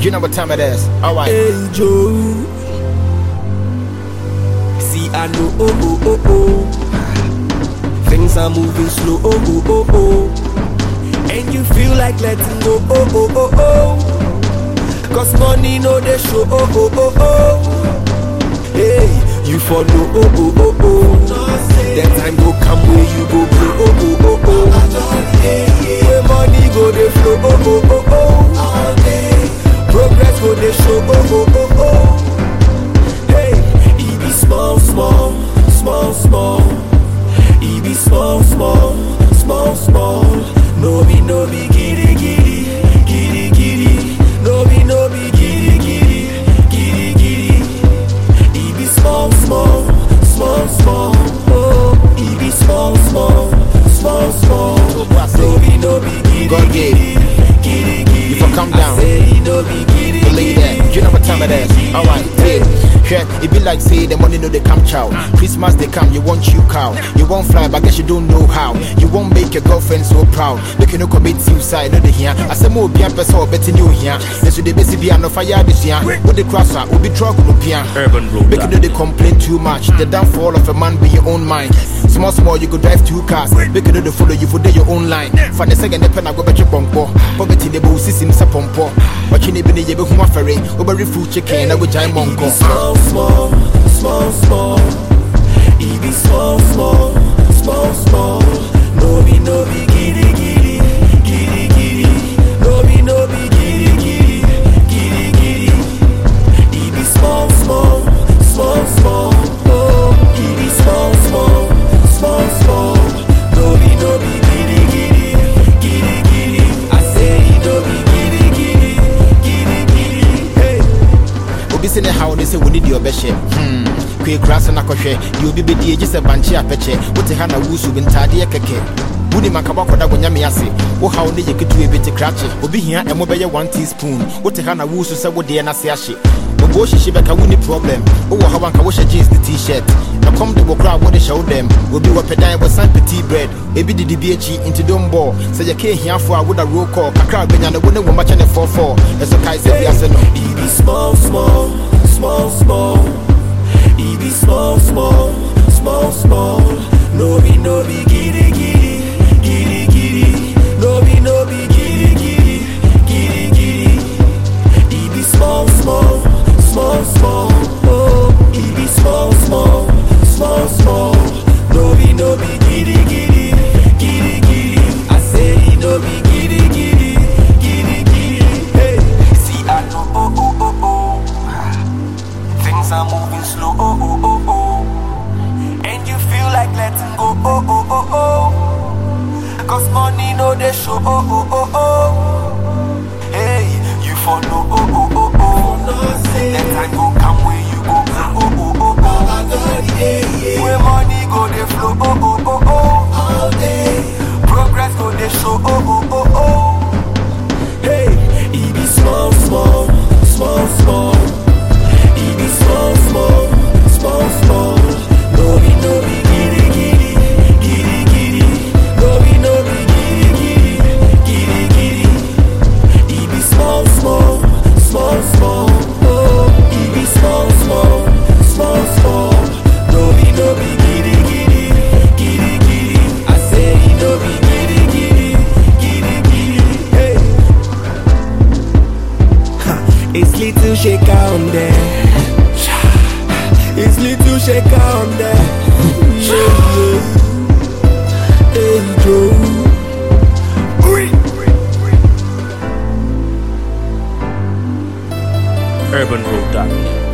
You know what time it is. Alright. Hey Joe. See, I know, oh, oh, oh, oh. Things are moving slow, oh, oh, oh, oh. And you feel like letting go, oh, oh, oh, oh. Cause money know they show, oh, oh, oh, oh. Hey, you follow, oh, oh, oh, oh. That time go come where you go, blow, oh, oh, oh, oh. That. You know what time it is. Alright. Hey. Sure, it be like say the money know they come chow. Christmas they come, you want you cow. You won't fly, but guess you don't know how. You won't make your girlfriend so proud. You no commit suicide, no the here. I say more be a person better new here. This the best be no fire this year. With the crosser, will be drug no pian. Urban Road. Make you know they complain too much. The downfall of a man be your own mind. Small, small, you go drive two cars. Make you know they follow you for your own line. Second, the pen I go bet your bumpo. Poverty, the boo system, sa pompo. Watching it, be the yebe huma ferry. Over fruit chicken, I would giant E be monko. small, small, small, small. Sɛ ne haw ne sɛ woni deɛ ɔbɛhyɛ hmm. kwe kura so na kɔhwɛ deɛ obi bɛdie gye sɛ bankye apɛkyɛ wote ha na wosu bi ntaadeɛ kɛkɛ wonim ankabɔ akɔda wonyame ase wo haw ne yɛ ketewa bi te krakye obi hia ɛmo bɛyɛ 1 teaspoon. Wote ha na wosu sɛ wodeɛ no ase ahye bobo hyehye bɛka problem. Wowɔ haw anka wohyɛ jeans ne t-shirt. Ɛkɔm de wɔ kora a wode hyɛ wo dɛm obi wɔpɛ dan wɔsan petit bread. Ebi didi bi akyi nti dombɔ sɛ yɛka ahiafoɔ a woda roll call kakra a wobɛnya no wo ne wo makyɛ ne fɔfɔ ɛso kae sɛ wiase no. Small, small, small, small. Small, small, small, small. Slow, oh, oh, oh, oh. And you feel like letting go, oh, oh, oh, oh. Cause money know they show, oh, oh, oh, oh. shake on there. It's little shake on there. Yeah, yeah. Hey, Joe. Urban Road Diary.